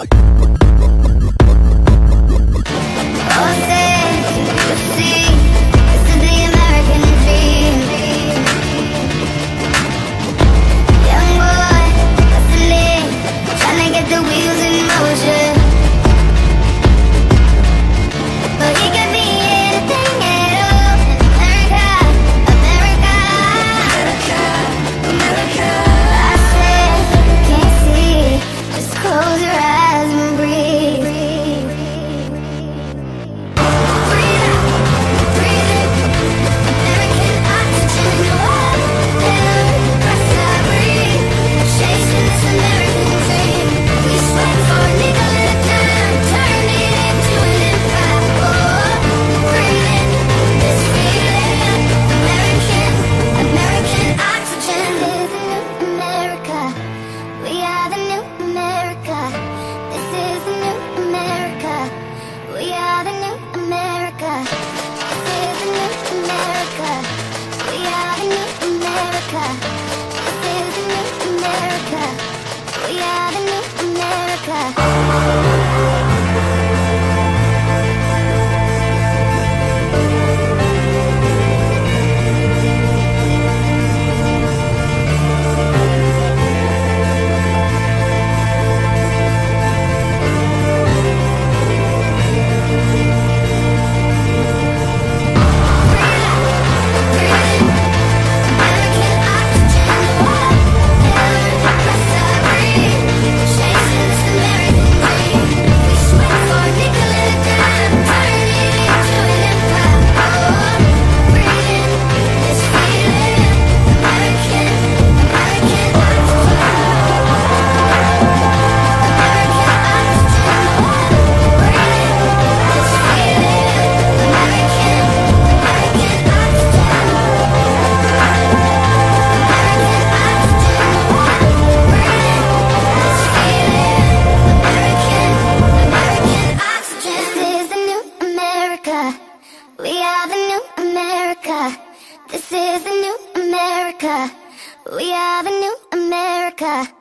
like America. We are the new America.